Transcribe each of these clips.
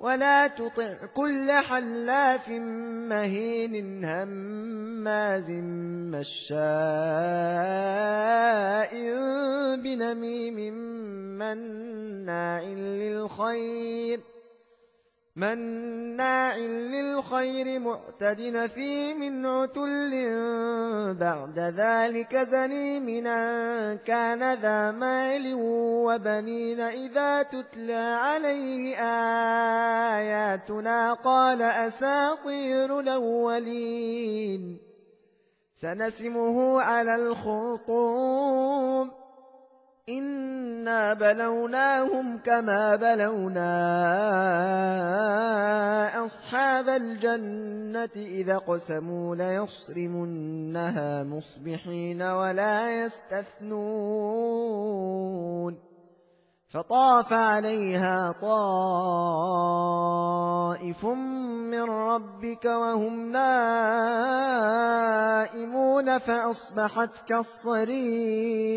ولا تطع كل حلاف مهين هماز مشاء بنميم مناع للخير مناع للخير معتد نثيم عتل بعد ذلك زنيم كان ذا مال وبنين إذا تتلى عليه آياتنا قال أساطير الأولين سنسمه على الخرطوم إنا بلوناهم كما بلونا أصحاب الجنة إذا قسموا ليصرمنها مصبحين ولا يستثنون فطاف عليها طائف من ربك وهم نائمون فأصبحت كالصريم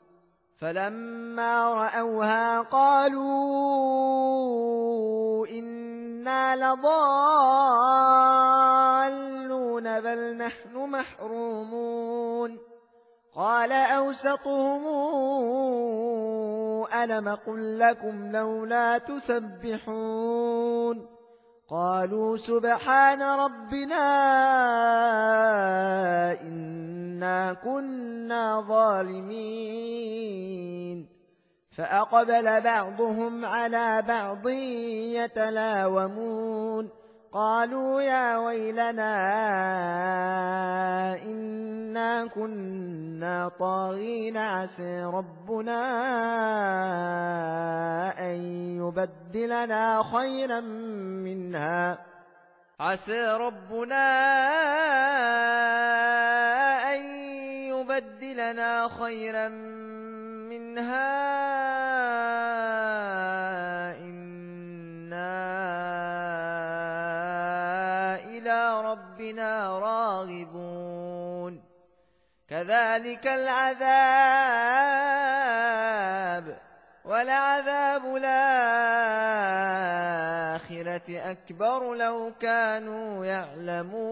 فلما رأوها قالوا إنا لضالون بل نحن محرومون قال أوسطهم ألم قل لكم لولا تسبحون قالوا سبحان ربنا إنا كنا ظالمين فأقبل بعضهم على بعض يتلاومون قالوا يا ويلنا إنا كنا طاغين عسى ربنا أن يبدلنا خيرا منها عسى ربنا يبدلنا خيرا منها. ربنا راغبون. كذلك العذاب ولعذاب الآخرة أكبر لو كانوا يعلمون.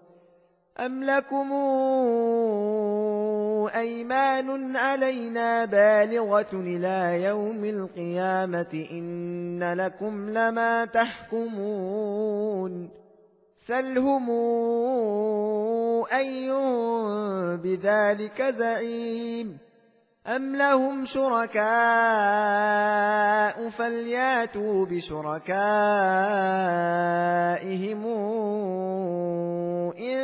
أم لكم أيمان علينا بالغة إلى يوم القيامة إن لكم لما تحكمون سلهم أي بذلك زعيم أم لهم شركاء فلياتوا بشركائهم إن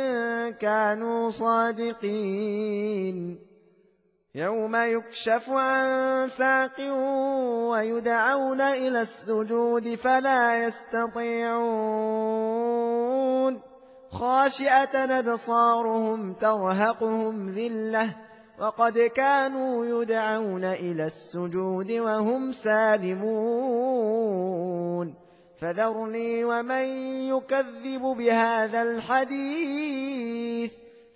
كانوا صادقين. يوم يكشف عن ساق ويدعون إلى السجود فلا يستطيعون. خاشئة أبصارهم ترهقهم ذلة وقد كانوا يدعون إلى السجود وهم سالمون. فذرني ومن يكذب بهذا الحديث.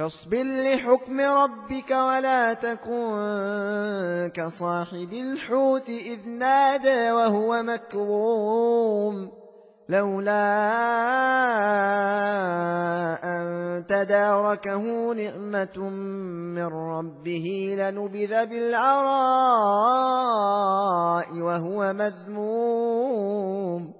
فاصبر لحكم ربك ولا تكن كصاحب الحوت إذ نادى وهو مكروم لولا أن تداركه نعمة من ربه لنبذ بالعراء وهو مذموم